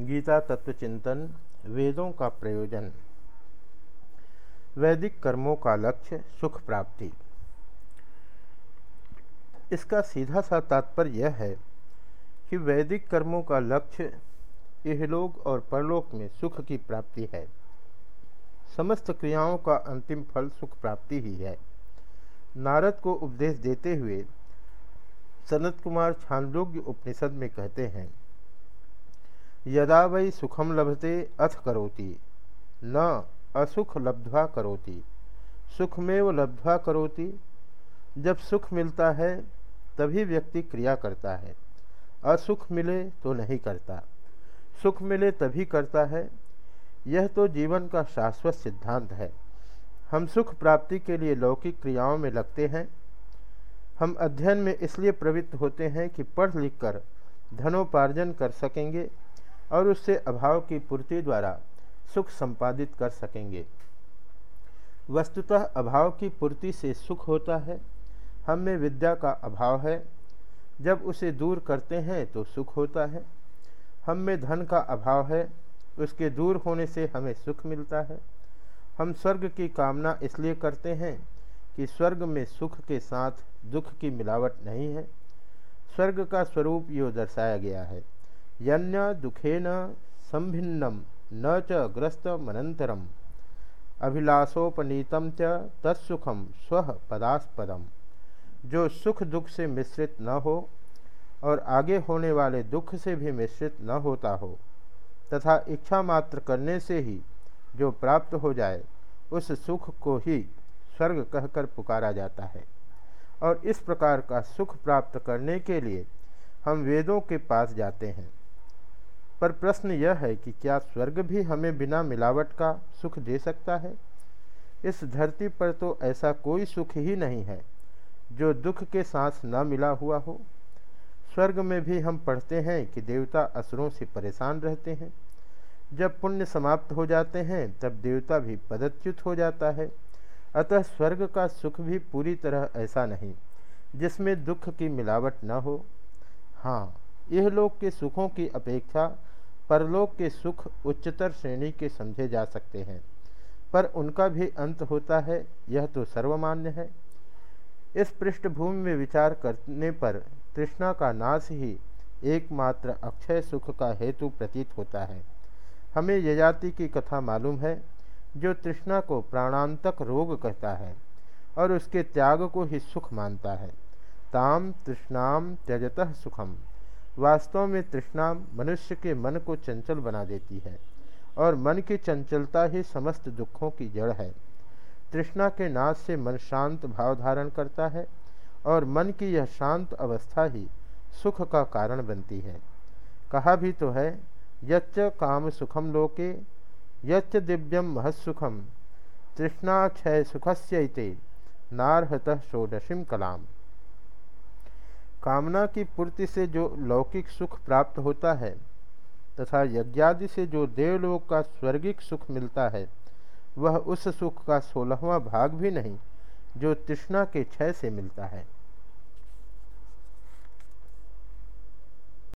गीता तत्व चिंतन, वेदों का प्रयोजन। वैदिक कर्मों का लक्ष्य, सुख प्राप्ति। इसका सीधा सा तात्पर्य यह है कि वैदिक कर्मों का लक्ष्य इहलोक और परलोक में सुख की प्राप्ति है। समस्त क्रियाओं का अंतिम फल सुख प्राप्ति ही है। नारद को उपदेश देते हुए सनत कुमार छांदोग्य उपनिषद में कहते हैं यदा वै सुखम लभते अथ करोति। न, असुख लब्ध्वा करोति। सुखमेव लब्ध्वा करोति। जब सुख मिलता है, तभी व्यक्ति क्रिया करता है। असुख मिले तो नहीं करता। सुख मिले तभी करता है। यह तो जीवन का शाश्वत सिद्धांत है। हम सुख प्राप्ति के लिए लौकिक क्रियाओं में लगते हैं। हम अध्ययन में इसलिए प्रवृत्त होते हैं कि पढ़ लिख कर धनोपार्जन कर सकेंगे। और उससे अभाव की पूर्ति द्वारा सुख संपादित कर सकेंगे। वस्तुतः अभाव की पूर्ति से सुख होता है। हम में विद्या का अभाव है। जब उसे दूर करते हैं तो सुख होता है। हम में धन का अभाव है। उसके दूर होने से हमें सुख मिलता है। हम स्वर्ग की कामना इसलिए करते हैं कि स्वर्ग में सुख के साथ दुख की मिलावट नहीं है। स्वर्ग का स्वरूप यो दर्शाया गया है। यन्य दुखेन संभिन्नम, न च ग्रस्त मनंतरम अभिलाषोपनीतम च तत्सुखम, स्व पदास्पदम। जो सुख दुख से मिश्रित न हो और आगे होने वाले दुख से भी मिश्रित न होता हो, तथा इच्छा मात्र करने से ही जो प्राप्त हो जाए, उस सुख को ही स्वर्ग कहकर पुकारा जाता है। और इस प्रकार का सुख प्राप्त करने के लिए हम वेदों के पास जाते हैं। पर प्रश्न यह है कि क्या स्वर्ग भी हमें बिना मिलावट का सुख दे सकता है? इस धरती पर तो ऐसा कोई सुख ही नहीं है, जो दुख के साथ न मिला हुआ हो। स्वर्ग में भी हम पढ़ते हैं कि देवता असुरों से परेशान रहते हैं। जब पुण्य समाप्त हो जाते हैं, तब देवता भी पदच्युत हो जाता है। अतः स्वर्ग का सुख भी पूरी तरह ऐसा नहीं, जिसमें दुख की मिलावट न हो। हाँ यह लोग के सुखों की अपेक्षा परलोक के सुख उच्चतर श्रेणी के समझे जा सकते हैं। पर उनका भी अंत होता है, यह तो सर्वमान्य है। इस पृष्ठभूमि में विचार करने पर तृष्णा का नाश ही एकमात्र अक्षय सुख का हेतु प्रतीत होता है। हमें यजाति की कथा मालूम है, जो तृष्णा को प्राणांतक रोग कहता है और उसके त्याग को ही सुख मानता है। ताम तृष्णाम त्यजतः सुखम। वास्तव में तृष्णा मनुष्य के मन को चंचल बना देती है और मन की चंचलता ही समस्त दुखों की जड़ है। तृष्णा के नाश से मन शांत भाव धारण करता है और मन की यह शांत अवस्था ही सुख का कारण बनती है। कहा भी तो है, यच्च काम सुखम लोके, यच्च दिव्यम महत्सुखम तृष्णा क्षय सुखस्य नारहत षोडशीम कलाम। कामना की पूर्ति से जो लौकिक सुख प्राप्त होता है, तथा यज्ञादि से जो देवलोक का स्वर्गिक सुख मिलता है, वह उस सुख का सोलहवा भाग भी नहीं, जो तृष्णा के क्षय से मिलता है।